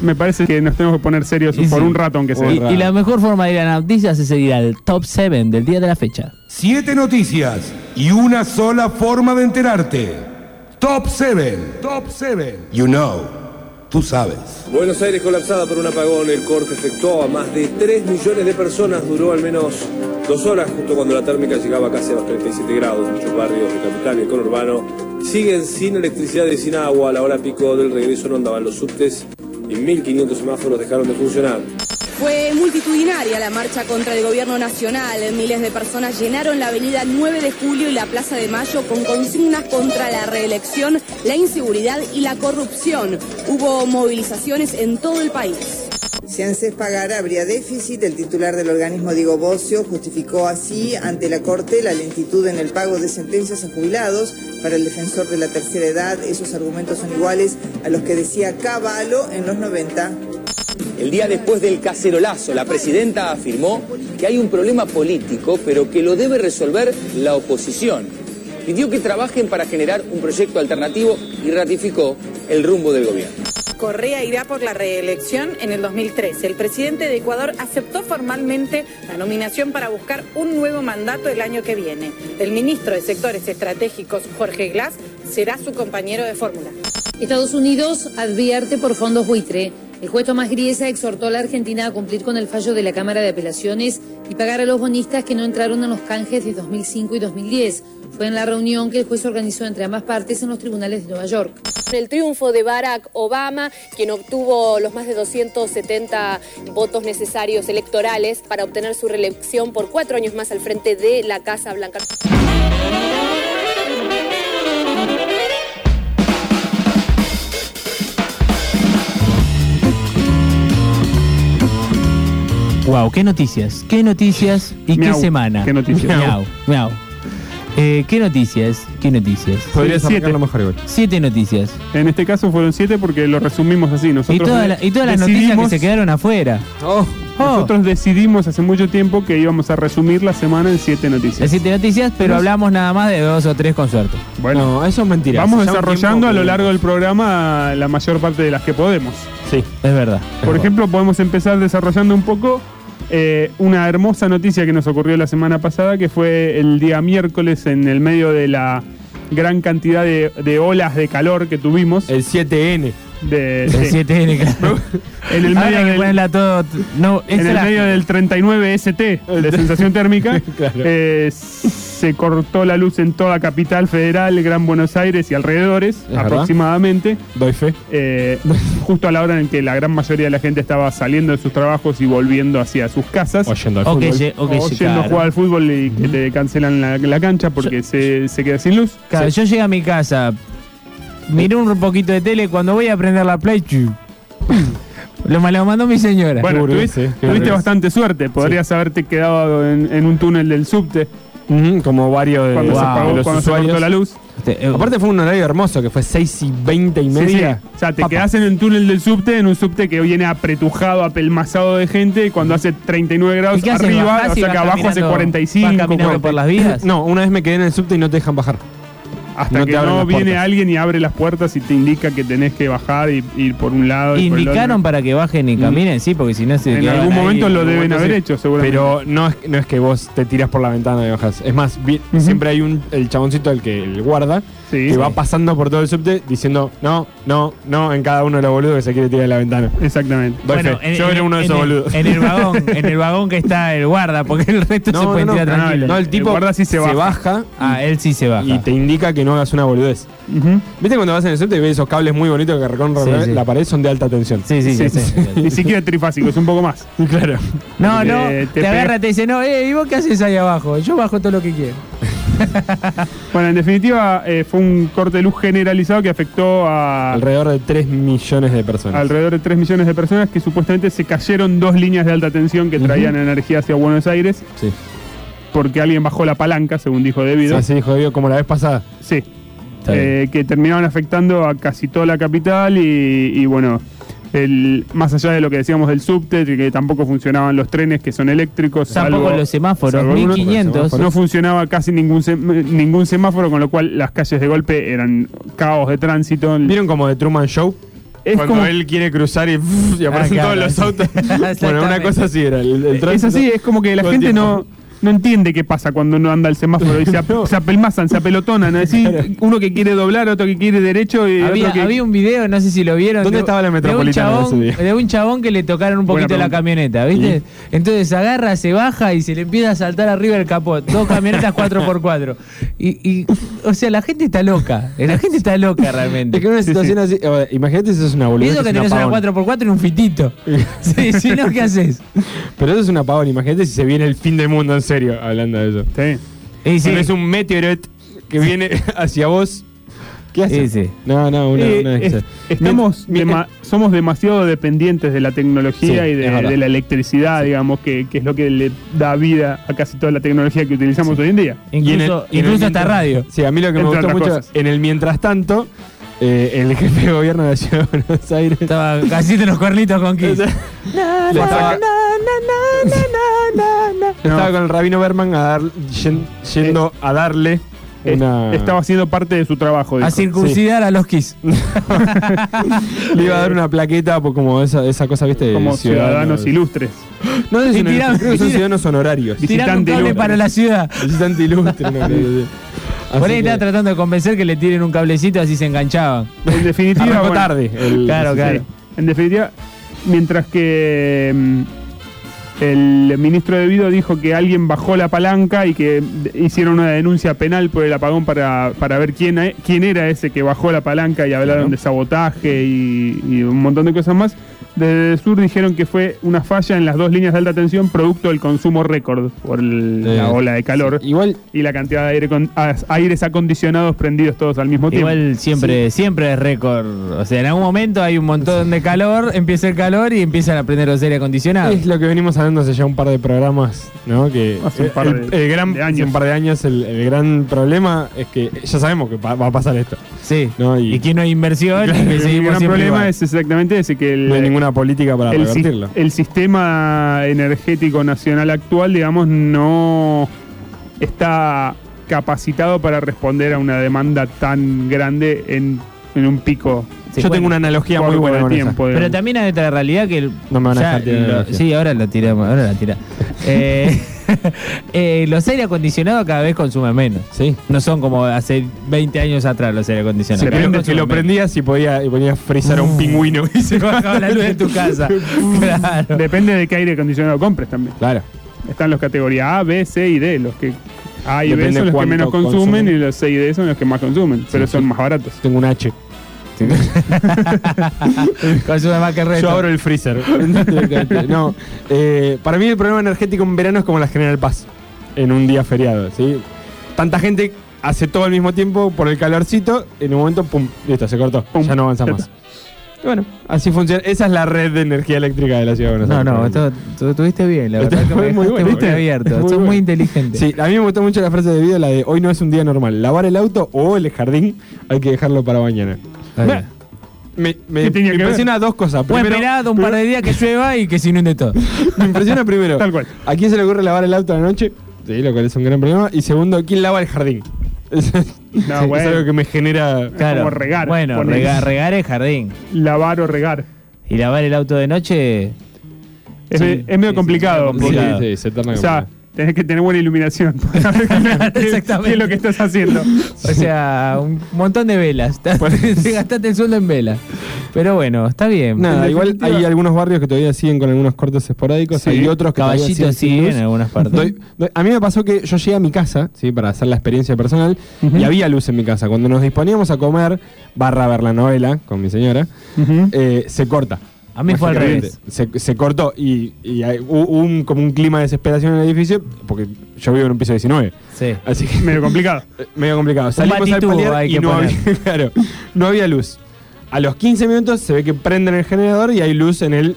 Me parece que nos tenemos que poner serios Y por sí. un rato, aunque sea. Y, y la mejor forma de ir a las noticias es seguir al top 7 del día de la fecha. Siete noticias y una sola forma de enterarte. Top 7. Top 7. You know. Tú sabes. Buenos Aires colapsada por un apagón. El corte afectó a más de 3 millones de personas. Duró al menos dos horas, justo cuando la térmica llegaba casi a los 37 grados. Muchos barrios de capital y el conurbano siguen sin electricidad y sin agua. A la hora pico del regreso no andaban los subtes y 1.500 semáforos dejaron de funcionar. Fue multitudinaria la marcha contra el gobierno nacional. Miles de personas llenaron la avenida 9 de julio y la Plaza de Mayo con consignas contra la reelección, la inseguridad y la corrupción. Hubo movilizaciones en todo el país. Si ANSES pagara, habría déficit. El titular del organismo, Diego Bocio, justificó así ante la Corte la lentitud en el pago de sentencias a jubilados. Para el defensor de la tercera edad, esos argumentos son iguales a los que decía Cavallo en los 90. El día después del cacerolazo, la presidenta afirmó que hay un problema político, pero que lo debe resolver la oposición. Pidió que trabajen para generar un proyecto alternativo y ratificó el rumbo del gobierno. Correa irá por la reelección en el 2013. El presidente de Ecuador aceptó formalmente la nominación para buscar un nuevo mandato el año que viene. El ministro de Sectores Estratégicos, Jorge Glass, será su compañero de fórmula. Estados Unidos advierte por fondos buitre. El juez Tomás Griesa exhortó a la Argentina a cumplir con el fallo de la Cámara de Apelaciones y pagar a los bonistas que no entraron en los canjes de 2005 y 2010. Fue en la reunión que el juez organizó entre ambas partes en los tribunales de Nueva York. El triunfo de Barack Obama, quien obtuvo los más de 270 votos necesarios electorales para obtener su reelección por cuatro años más al frente de la Casa Blanca. Wow, qué noticias, qué noticias y qué semana. qué noticias. Miau, miau. Eh, qué noticias, qué noticias. Podrías Siete. arrancarlo mejor igual. Siete noticias. En este caso fueron siete porque lo resumimos así. Nosotros Y, toda la- y todas las noticias que se quedaron afuera. Oh. Nosotros decidimos hace mucho tiempo que íbamos a resumir la semana en siete noticias. Las siete noticias, pero Nos- hablamos nada más de dos o tres con suerte. Bueno, eso es mentira. Vamos desarrollando a lo que- largo del programa la mayor parte de las que podemos. Sí, es verdad. Por ejemplo, podemos empezar desarrollando un poco eh, una hermosa noticia que nos ocurrió la semana pasada, que fue el día miércoles en el medio de la gran cantidad de, de olas de calor que tuvimos. El 7N. De, sí. 7N, claro. En el medio que del- ponerla todo. No, en esa el era- medio del 39 ST de sensación térmica, Claro. eh, se cortó la luz en toda Capital Federal, Gran Buenos Aires y alrededores, aproximadamente. Doy fe. eh, justo a la hora en que la gran mayoría de la gente estaba saliendo de sus trabajos y volviendo hacia sus casas. O yendo al fútbol. lle- o que o lle- yendo a jugar al fútbol y que te cancelan la, la cancha porque se, se queda sin luz. Claro, yo llegué a mi casa, miré un poquito de tele, cuando voy a prender la play, lo me lo mandó mi señora. Bueno, tuviste, bastante suerte. Podrías haberte quedado en, en un túnel del subte como varios de, cuando, se, de apagó, los cuando se cortó la luz. Este, eh, Aparte fue un horario hermoso, que fue 6 y 20 y media. sí. O sea, te Papa. quedás en el túnel del subte, en un subte que viene apretujado, apelmazado de gente, y cuando hace 39 grados arriba, ¿Bajás o y sea que abajo hace caminando- 45. vas caminando 40. por las vías? No, una vez me quedé en el subte y no te dejan bajar. Hasta no que no viene puertas. alguien y abre las puertas y te indica que tenés que bajar y ir por un lado. y por el Indicaron otro. para que bajen y caminen, sí, porque si no se En algún ahí. momento lo deben momento haber sí. hecho, seguramente. Pero no es, no es que vos te tiras por la ventana y bajas. Es más, vi- siempre hay un el chaboncito, el que el guarda, Sí. que va pasando por todo el subte diciendo no, no, no en cada uno de los boludos que se quiere tirar de la ventana. Exactamente. Doy Bueno, fe. en, Yo en- era uno de en esos el- boludos. En el vagón, en el vagón que está el guarda, porque el resto No, se puede tirar no, tranquilo. no, el tipo guarda sí se baja. Ah, él sí se baja. y te indica que no hagas una boludez. Ujú. ¿Viste cuando vas en el subte y ves esos cables muy bonitos que recorren Sí, sí. la pared? Son de alta tensión. Sí, sí, sí. Sí, sí, sí. Ni siquiera trifásico, es un poco más. claro. No, Porque no, te te, pega- agarra y te dice, no, eh, ¿y vos qué haces ahí abajo? Yo bajo todo lo que quiero. Bueno, en definitiva, eh, fue un corte de luz generalizado que afectó a Alrededor de 3 millones de personas. alrededor de 3 millones de personas que supuestamente se cayeron dos líneas de alta tensión que traían energía hacia Buenos Aires Sí. porque alguien bajó la palanca, según dijo Debido. Así dijo Diego, como la vez pasada. Sí. Eh, que terminaron afectando a casi toda la capital y, y bueno, el, más allá de lo que decíamos del subte, que tampoco funcionaban los trenes que son eléctricos. Tampoco salvo- los semáforos, salvo algunos. 1500. No funcionaba casi ningún, sem- ningún semáforo, con lo cual las calles de golpe eran caos de tránsito. ¿Vieron como de Truman Show? Es Cuando como- él quiere cruzar y, y aparecen Ah, claro, todos los sí. autos. bueno, una cosa así era. El, el es así, es como que la gente tiempo. no, no entiende qué pasa cuando no anda el semáforo y se, ap- No. se apelmazan, se apelotonan. Decir, uno que quiere doblar, otro que quiere derecho y Había, otro que. había un video, no sé si lo vieron. ¿Dónde de- estaba la de un metropolitana chabón- ese día? De un chabón que le tocaron un poquito la camioneta, ¿viste? Entonces agarra, se baja y se le empieza a saltar arriba el capot. Dos camionetas 4x4. Y, y, o sea, la gente está loca. La gente está loca realmente. Es que una situación así. imagínate si eso es una boludez. eso que tenés un una apagón. 4x4 y un fitito. Sí, si no, ¿qué haces? Pero eso es un apagón. Imagínate si se viene el fin del mundo en serio, hablando de eso. Sí. Y sí, Tenés un meteorite que viene hacia vos. ¿Qué haces? Sí, sí. No, no, una, Eh, una de es- estamos Mi- mi- dema- somos demasiado dependientes de la tecnología Sí, y es de, la electricidad, digamos, que, que es lo que le da vida a casi toda la tecnología que utilizamos hoy en día. Incluso, y en el- y en el incluso hasta mientras- radio. Sí, a mí lo que me gustó mucho, cosas. en el mientras tanto, eh, el jefe de gobierno de la ciudad de Buenos Aires Estaba casi de los cuernitos con Kiss. estaba, estaba con el rabino Berman a dar, yen- yendo a darle Eh, una. Estaba haciendo parte de su trabajo. A circuncidar a los Kiss. le iba a dar una plaqueta por como esa, esa cosa, viste, como ciudadanos ilustres. No sé si Y no- creo que son ciudadanos honorarios. Visitante ilustre. para la ciudad. Visitante ilustre, no. Así Por ahí que- estaba tratando de convencer que le tiren un cablecito así se enganchaban. En definitiva. Bueno, tarde. el- Claro, claro. sí. En definitiva, mientras que mm, el ministro de Vido dijo que alguien bajó la palanca y que hicieron una denuncia penal por el apagón para, para ver quién, e- quién era ese que bajó la palanca y hablaron Claro. de sabotaje y, y un montón de cosas más. Desde el sur dijeron que fue una falla en las dos líneas de alta tensión producto del consumo récord por el- Eh, la ola de calor Igual, y la cantidad de aire con- a- aires acondicionados prendidos todos al mismo tiempo. Igual siempre, siempre es récord. O sea, en algún momento hay un montón de calor, empieza el calor y empiezan a prender los aire acondicionados. Es lo que venimos hablando hace ya un par de programas, ¿no? Que Hace un par el, de- el gran, de años. hace un par de años el, el gran problema es que ya sabemos que va a pasar esto. Sí. No, y- y, que no hay inversión y que el gran problema igual. es exactamente ese, que el, No ninguna política para el, revertirlo. el sistema energético nacional actual, digamos, no está capacitado para responder a una demanda tan grande en, en un pico. Sí, Yo bueno, tengo una analogía muy buena de con esa. tiempo. Pero también hay otra realidad que. el- No me van a dejar lo- la. Sí, ahora lo tiramos, ahora la tira. Eh, eh, los aire acondicionados cada vez consumen menos. Sí. No son como hace 20 años atrás los aire acondicionados. vez lo, que lo menos. prendías y podía, y podías frizar a un pingüino. Y se bajaba la luz de tu casa. claro. Depende de qué aire acondicionado compres también. Claro. Están los categorías A, B, C y D. Los que A y B son los que menos consumen, consumen. y los C y D son los que más consumen, pero Sí, son sí. más baratos. Tengo un H. Consume más que el resto. Yo abro el freezer. no, eh, para mí el problema energético en verano es como la General Paz, en un día feriado. ¿sí? Tanta gente hace todo al mismo tiempo por el calorcito, en un momento, pum, listo, se cortó. Pum, ya no avanza más. Bueno, así funciona. Esa es la red de energía eléctrica de la ciudad de Buenos No, Aires. no, esto, tú estuviste bien, la Esto verdad que fue me muy dejaste bueno, muy ¿viste? abierto. Muy Sos bueno. muy inteligente. Sí, a mí me gustó mucho la frase de vida, la de hoy no es un día normal. Lavar el auto o el jardín hay que dejarlo para mañana. Me, me- ¿Qué tenía me que ver? impresiona dos cosas. Primero, esperar un par de días que llueva y que se inunde todo. me impresiona primero. Tal cual. ¿A quién se le ocurre lavar el auto a la noche? Sí, lo cual es un gran problema. Y segundo, ¿quién lava el jardín? Es, No, es bueno. algo que me genera. Claro. como regar, Bueno, ponele. regar, es jardín. Lavar o regar. Y lavar el auto de noche. Es, Sí, me- es medio sí, complicado. sí, porque- complicado. Sí, se torna o sea, complicado. Tenés que tener buena iluminación. para ver qué- qué- Exactamente. ¿Qué es lo que estás haciendo? O sea, un montón de velas. Te gastaste el sueldo en velas. Pero bueno, está bien. Nada, igual hay algunos barrios que todavía siguen con algunos cortes esporádicos. Sí. Hay otros que todavía Caballitos siguen sin luz. en algunas partes. Doy- doy- a mí me pasó que yo llegué a mi casa, ¿sí? para hacer la experiencia personal, y había luz en mi casa. Cuando nos disponíamos a comer, barra ver la novela con mi señora, eh, se corta. A mí fue al revés. Se, se cortó y, y hay- hubo un, como un clima de desesperación en el edificio, porque yo vivo en un piso 19. Sí. Así que Medio complicado. eh, medio complicado. Salimos al paliar y no poner. había, claro, no había luz. A los 15 minutos se ve que prenden el generador y hay luz en el.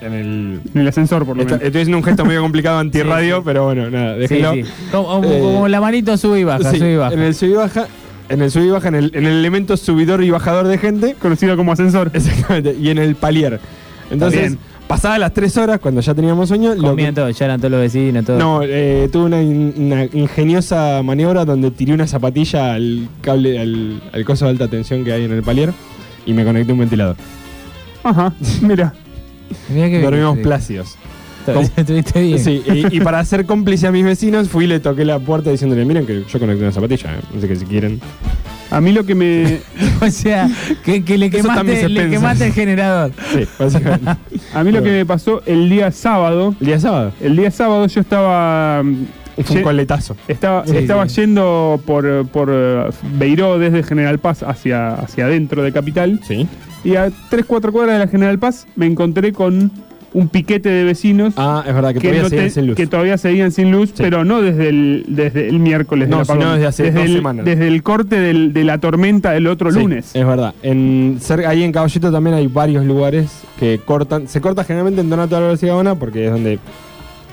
En el En el ascensor, por lo Está- menos. estoy haciendo un gesto medio complicado antirradio, Sí, sí. pero bueno, nada, Sí, déjenlo. sí. Como, como- Eh, como la manito sube y baja, Sí, sube y baja. En el sub y baja, en el sub y baja, en el, en el elemento subidor y bajador de gente, Conocido como asensor. exactamente, y en el palier. Entonces, pasadas las 3 horas, cuando ya teníamos sueño, lo Comían que- todo, ya eran todos los vecinos, todo. no, eh, tuve una, in- una ingeniosa maniobra donde tiré una zapatilla al cable, al, al coso de alta tensión que hay en el palier y me conecté a un ventilador. Ajá, mira. Dormimos plácidos. Estuviste bien. Sí, y, y para hacer cómplice a mis vecinos, fui y le toqué la puerta diciéndole, miren que yo conecté una zapatilla, eh. así que si quieren. A mí lo que me. O sea, que, que le, quemaste, le expensas. quemaste el generador. Sí, básicamente. A mí lo que me pasó el día sábado. ¿El día sábado? El día sábado yo estaba. mm, Fue un ye- coletazo. Estaba, Sí, estaba sí. yendo por, por eh, Beiró desde General Paz hacia, hacia adentro de Capital. Sí. Y a 3-4 cuadras de la General Paz me encontré con un piquete de vecinos Ah, es verdad, que, todavía no seguían te- sin luz. que todavía seguían sin luz, pero no desde el, desde el miércoles No, del apagón. sino desde hace dos el, semanas. Desde el corte del- de la tormenta del otro Sí, lunes. Es verdad. En, ahí en Caballito también hay varios lugares que cortan. Se corta generalmente en Donato Álvarez y Gaona porque es donde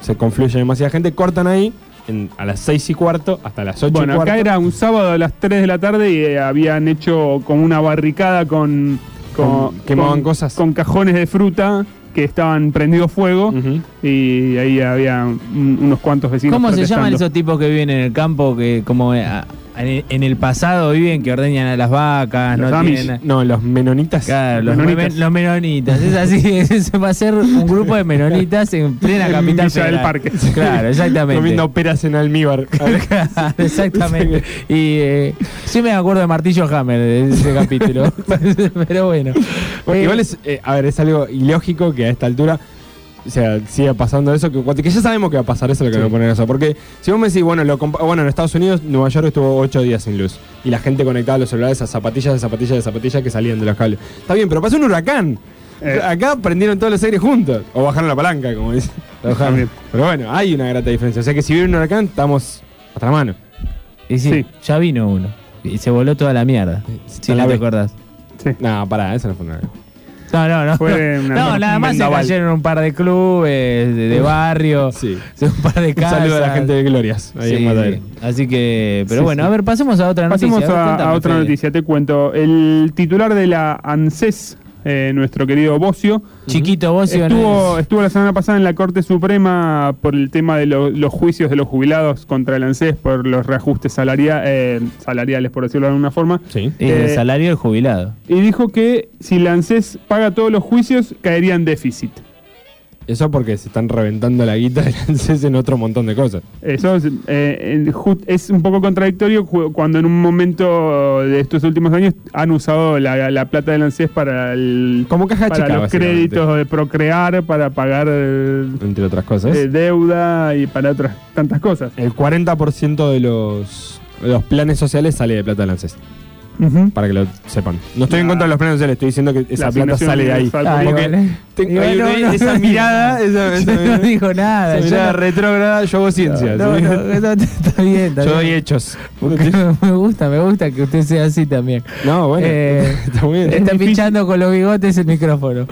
se confluye demasiada gente. Cortan ahí en- a las 6 y cuarto hasta las 8 y Bueno, cuarto. acá era un sábado a las 3 de la tarde y eh, habían hecho como una barricada con, con- Con- quemaban con- cosas. con cajones de fruta que estaban prendidos fuego y ahí había un- unos cuantos vecinos. ¿Cómo se llaman esos tipos que viven en el campo que como eh, a- en en el pasado viven que ordeñan a las vacas? Los no Amish. tienen- No, los menonitas. Claro, los Menonitas. menonitas. los menonitas. Es así, ese va a ser un grupo de menonitas en plena En capital Villa del. Parque. Claro, exactamente. Comiendo peras en almíbar. Claro, exactamente. Y eh, sí me acuerdo de Martillo Hammer de ese capítulo. Pero bueno. Bueno, Eh, igual es, eh, a ver, es algo ilógico que a esta altura o sea, siga pasando eso, que, que ya sabemos que va a pasar eso, lo que Sí. me ponen eso. Porque si vos me decís, bueno, lo bueno, en Estados Unidos, Nueva York estuvo 8 días sin luz. Y la gente conectaba los celulares a zapatillas de zapatillas de zapatillas que salían de los cables. Está bien, pero pasó un huracán. Eh. Acá prendieron todos los aires juntos. O bajaron la palanca, como dicen. También. Pero bueno, hay una grata diferencia. O sea que si viene un huracán, estamos hasta la mano. Y sí, Sí. ya vino uno. Y se voló toda la mierda. Si la no te ve. acordás. Sí. No, pará, eso no fue un huracán. No, no, no. Fue no, una- No, un nada más se vendaval. cayeron un par de clubes, de, de barrio, Sí. un par de Un casas. saludo a la gente de Glorias. Ahí Sí, en. Así que, pero Sí, bueno, sí. a ver, pasemos a otra Pasemos noticia. ver, a, otra Fede. noticia, te cuento. El titular de la ANSES, eh, nuestro querido Bocio, Chiquito, y estuvo, estuvo la semana pasada en la Corte Suprema por el tema de lo- los juicios de los jubilados contra el ANSES por los reajustes salaria- eh, salariales, por decirlo de alguna forma. Sí. Y el Eh, salario del jubilado. Y dijo que si la ANSES paga todos los juicios, caería en déficit. Eso porque se están reventando la guita del ANSES en otro montón de cosas. Eso es, eh, es un poco contradictorio cu- cuando en un momento de estos últimos años han usado la, la plata del ANSES para, el, Como caja para chica, los créditos de Procrear, para pagar Entre otras cosas. eh, deuda y para otras tantas cosas. El 40% de los, de los planes sociales sale de plata del ANSES. Para que lo sepan. No estoy en contra de los planes sociales, estoy diciendo que esa La plata sale de ahí. Ah, tengo- no, no, esa mirada, esa, esa- no dijo nada. esa mirada no- retrógrada, yo hago ciencia. Está bien. está yo doy hechos. Me gusta, me gusta que usted sea así también. No, bueno, Eh, está muy bien. Está pinchando con los bigotes el micrófono.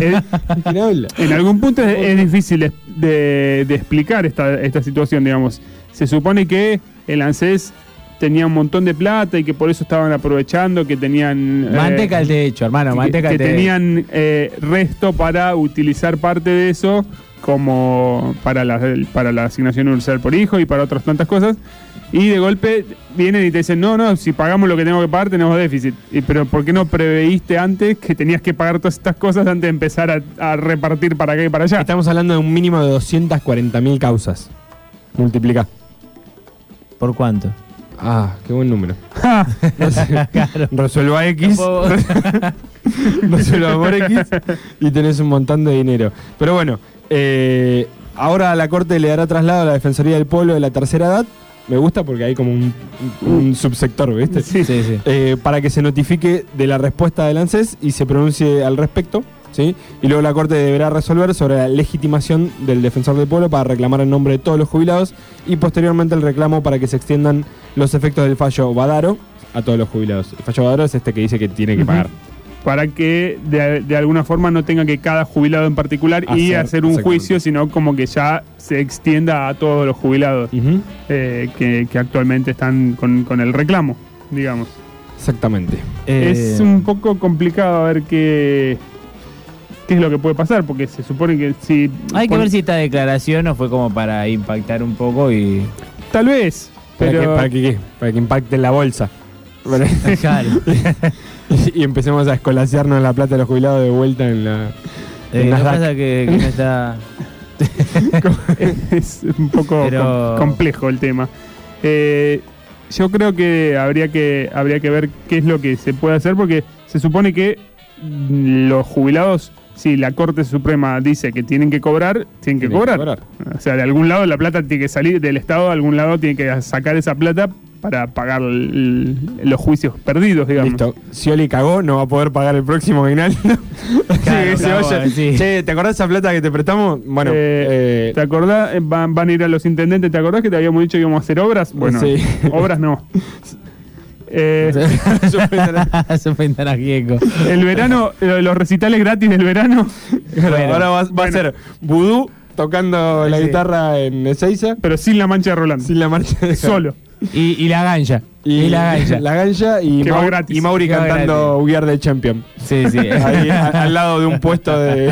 En algún punto es, es difícil de explicar esta, esta situación, digamos. Se supone que el ANSES tenía un montón de plata y que por eso estaban aprovechando, que tenían... eh, Manteca al techo, hermano, que, manteca que al techo. tenían eh, resto para utilizar parte de eso como para la, para la asignación universal por hijo y para otras tantas cosas. Y de golpe vienen y te dicen, no, no, si pagamos lo que tenemos que pagar tenemos déficit. Y, pero ¿por qué no preveíste antes que tenías que pagar todas estas cosas antes de empezar a, a repartir para acá y para allá? Estamos hablando de un mínimo de 240.000 causas. Multiplica. ¿Por cuánto? Ah, qué buen número. Resuelva X. Resuelva por X y tenés un montón de dinero. Pero bueno, eh, ahora la Corte le dará traslado a la Defensoría del Pueblo de la tercera edad. Me gusta porque hay como un, un subsector, ¿viste? sí. Sí, sí. Eh, para que se notifique de la respuesta del ANSES y se pronuncie al respecto. ¿Sí? Y luego la Corte deberá resolver sobre la legitimación del defensor del pueblo para reclamar en nombre de todos los jubilados y posteriormente el reclamo para que se extiendan los efectos del fallo Badaro a todos los jubilados. El fallo Badaro es este que dice que tiene que pagar. para que de, de alguna forma no tenga que cada jubilado en particular y Hacer, un juicio, sino como que ya se extienda a todos los jubilados eh, que, que actualmente están con, con el reclamo, digamos. Exactamente. Es Eh, un poco complicado a ver qué, qué es lo que puede pasar, porque se supone que si... Hay que ver si esta declaración no fue como para impactar un poco y. Tal vez, ¿Para, pero... que, para, que, qué? para que impacte en la bolsa. Claro. y empecemos a escolasearnos la plata de los jubilados de vuelta en la. Eh, en lo pasa que, que no está. es un poco Pero- com- complejo el tema. Eh, yo creo que habría que habría que ver qué es lo que se puede hacer porque se supone que los jubilados, si la Corte Suprema dice que tienen que cobrar, tienen que Tienen que cobrar. O sea, de algún lado la plata tiene que salir del Estado, de algún lado tiene que sacar esa plata para pagar el- los juicios perdidos, digamos. Listo. Scioli cagó, no va a poder pagar el próximo aguinaldo. Claro, Sí, cagó, vaya. sí. Che, ¿te acordás de esa plata que te prestamos? Bueno, Eh, eh, ¿Te acordás? Eh, Van, van a ir a los intendentes. ¿Te acordás que te habíamos dicho que íbamos a hacer obras? Bueno, Sí. obras no. Eh, Suspendan a Gieco. el verano, los recitales gratis del verano. Bueno, ahora va, va a ser Vudú tocando la Sí. guitarra en Ezeiza. Pero sin la mancha de Rolando. Sin la marcha de Solo. Y, y la gancha. Y, la gancha. La gancha y, Mau- y Mauri cantando We Are the Champion. Sí, sí. Ahí a- al lado de un puesto de,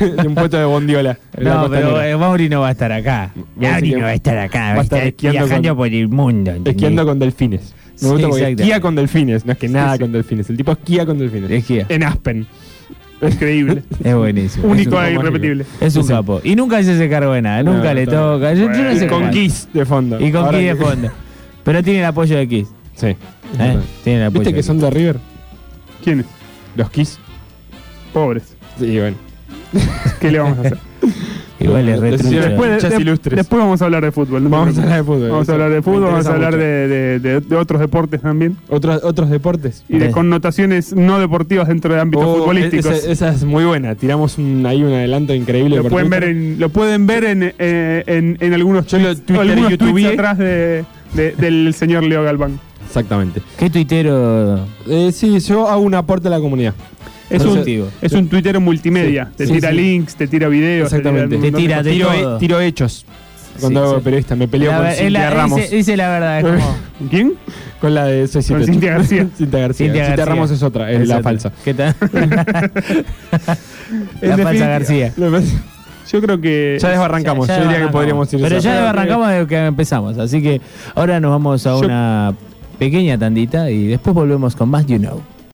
de un puesto de bondiola. No, pero eh, Mauri no va a estar acá. Mauri no va a estar acá. Va a estar esquiando viajando con- por el mundo. ¿entendés? Esquiando con delfines. Me gusta porque exacto. esquía con delfines. No es que nada sí. con delfines. El tipo esquía con delfines. Esquía. En Aspen. Increíble. Es buenísimo. Único e irrepetible. Es un capo. Y nunca se hace cargo de nada. Nunca No, le toca. Yo, yo no Bueno, sé Y con. Kiss de fondo. Y con Kiss de fondo. Pero tiene el apoyo de Kiss. Sí. ¿eh? Tiene el apoyo ¿Viste que son de River? ¿Quiénes? Los Kiss. Pobres. Sí, bueno. ¿Qué le vamos a hacer? Igual es retrucho. Después, de- ilustres. después vamos a hablar de fútbol. no Vamos a hablar de fútbol. Vamos a hablar de fútbol, vamos a hablar de, de- de- de otros deportes también. Otros, otros deportes. Y de Eh. connotaciones no deportivas dentro de ámbitos Oh, futbolísticos. Esa, esa es muy buena. Tiramos un, ahí un adelanto increíble. Lo pueden, ver en, lo pueden ver en, eh, en, en algunos Yo lo tweets, Twitter algunos tweets atrás de, de- del señor Leo Galván. Exactamente. ¿Qué tuitero? Eh, sí, yo hago un aporte a la comunidad. Es un, es un tuitero multimedia. Sí, te sí, tira sí. links, te tira videos. Exactamente. Te tira de Tiro, todo. tiro hechos. Cuando Sí, hago sí. periodista, me peleo La con Cintia la- Ramos. Dice, dice la verdad. Es como. ¿Quién? Con la de soy Con Cintia García. Cintia García. Cintia García. Ramos es otra, es, la otra. falsa. ¿Qué tal? La falsa García. Yo creo que. Ya desbarrancamos. Ya- ya yo diría que podríamos ir Pero esa- ya arrancamos desde que empezamos. Así que ahora nos vamos a Yo- una pequeña tandita y después volvemos con más You Know.